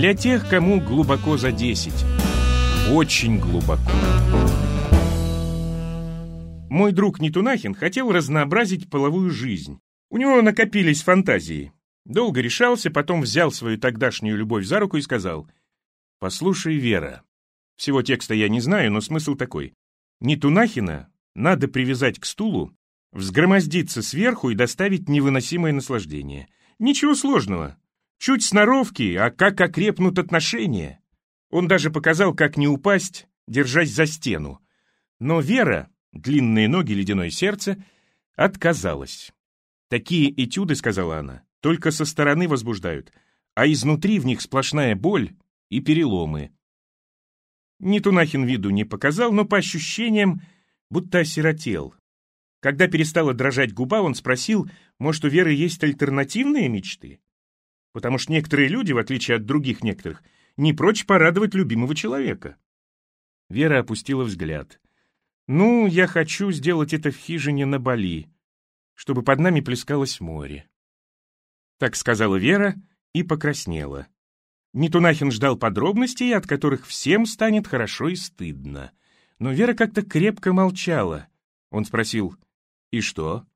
Для тех, кому глубоко за 10. Очень глубоко. Мой друг Нетунахин хотел разнообразить половую жизнь. У него накопились фантазии. Долго решался, потом взял свою тогдашнюю любовь за руку и сказал, «Послушай, Вера, всего текста я не знаю, но смысл такой. Нетунахина надо привязать к стулу, взгромоздиться сверху и доставить невыносимое наслаждение. Ничего сложного. Чуть сноровки, а как окрепнут отношения. Он даже показал, как не упасть, держась за стену. Но Вера, длинные ноги, ледяное сердце, отказалась. «Такие этюды, — сказала она, — только со стороны возбуждают, а изнутри в них сплошная боль и переломы». Нетунахин виду не показал, но по ощущениям будто осиротел. Когда перестала дрожать губа, он спросил, может, у Веры есть альтернативные мечты? Потому что некоторые люди, в отличие от других некоторых, не прочь порадовать любимого человека. Вера опустила взгляд. «Ну, я хочу сделать это в хижине на Бали, чтобы под нами плескалось море». Так сказала Вера и покраснела. Нетунахин ждал подробностей, от которых всем станет хорошо и стыдно. Но Вера как-то крепко молчала. Он спросил, «И что?»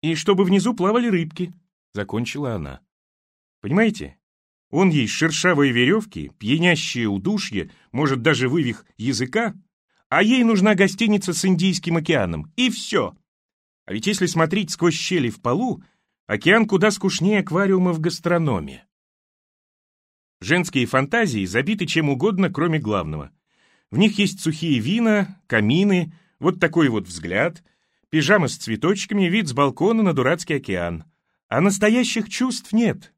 «И чтобы внизу плавали рыбки», — закончила она. «Понимаете? Он ей шершавые веревки, пьянящее удушье, может, даже вывих языка, а ей нужна гостиница с Индийским океаном, и все. А ведь если смотреть сквозь щели в полу, океан куда скучнее аквариума в гастрономе. Женские фантазии забиты чем угодно, кроме главного. В них есть сухие вина, камины, вот такой вот взгляд, пижама с цветочками, вид с балкона на дурацкий океан. А настоящих чувств нет.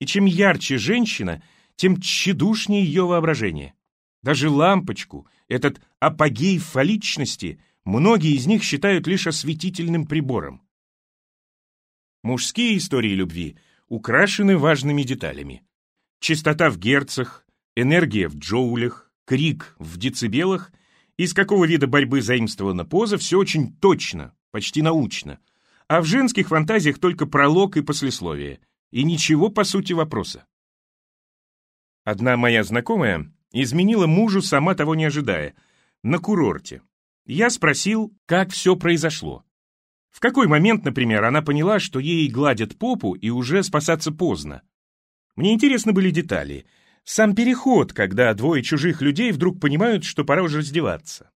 И чем ярче женщина, тем тщедушнее ее воображение. Даже лампочку, этот апогей фаличности, многие из них считают лишь осветительным прибором. Мужские истории любви украшены важными деталями. Частота в герцах, энергия в джоулях, крик в децибелах, из какого вида борьбы заимствована поза, все очень точно, почти научно. А в женских фантазиях только пролог и послесловие, и ничего по сути вопроса. Одна моя знакомая изменила мужу, сама того не ожидая, на курорте. Я спросил, как все произошло. В какой момент, например, она поняла, что ей гладят попу и уже спасаться поздно. Мне интересны были детали. Сам переход, когда двое чужих людей вдруг понимают, что пора уже раздеваться.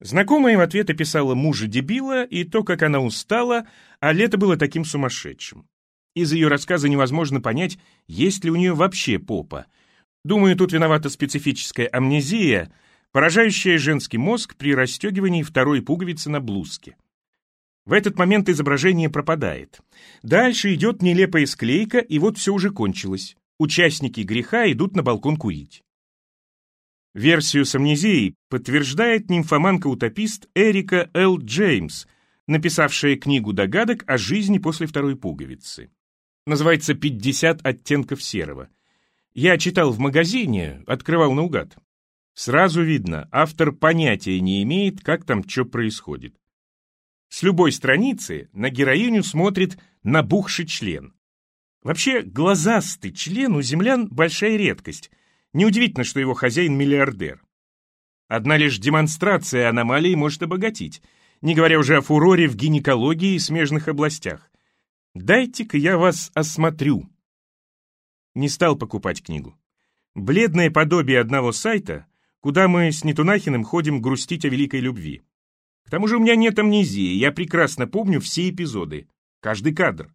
Знакомая в ответ описала мужа дебила и то, как она устала, а лето было таким сумасшедшим. Из ее рассказа невозможно понять, есть ли у нее вообще попа. Думаю, тут виновата специфическая амнезия, поражающая женский мозг при расстегивании второй пуговицы на блузке. В этот момент изображение пропадает. Дальше идет нелепая склейка, и вот все уже кончилось. Участники греха идут на балкон курить. Версию с амнезией подтверждает нимфоманка-утопист Эрика Л. Джеймс, написавшая книгу догадок о жизни после второй пуговицы. Называется «50 оттенков серого». Я читал в магазине, открывал наугад. Сразу видно, автор понятия не имеет, как там что происходит. С любой страницы на героиню смотрит набухший член. Вообще, глазастый член у землян – большая редкость. Неудивительно, что его хозяин – миллиардер. Одна лишь демонстрация аномалии может обогатить, не говоря уже о фуроре в гинекологии и смежных областях. Дайте-ка я вас осмотрю. Не стал покупать книгу. Бледное подобие одного сайта, куда мы с Нетунахиным ходим грустить о великой любви. К тому же у меня нет амнезии, я прекрасно помню все эпизоды, каждый кадр.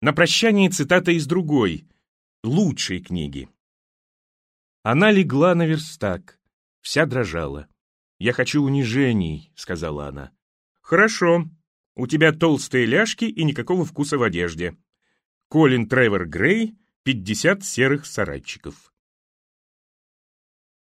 На прощание цитата из другой, лучшей книги. Она легла на верстак, вся дрожала. «Я хочу унижений», — сказала она. «Хорошо. У тебя толстые ляжки и никакого вкуса в одежде. Колин Тревор Грей, 50 серых сарайчиков».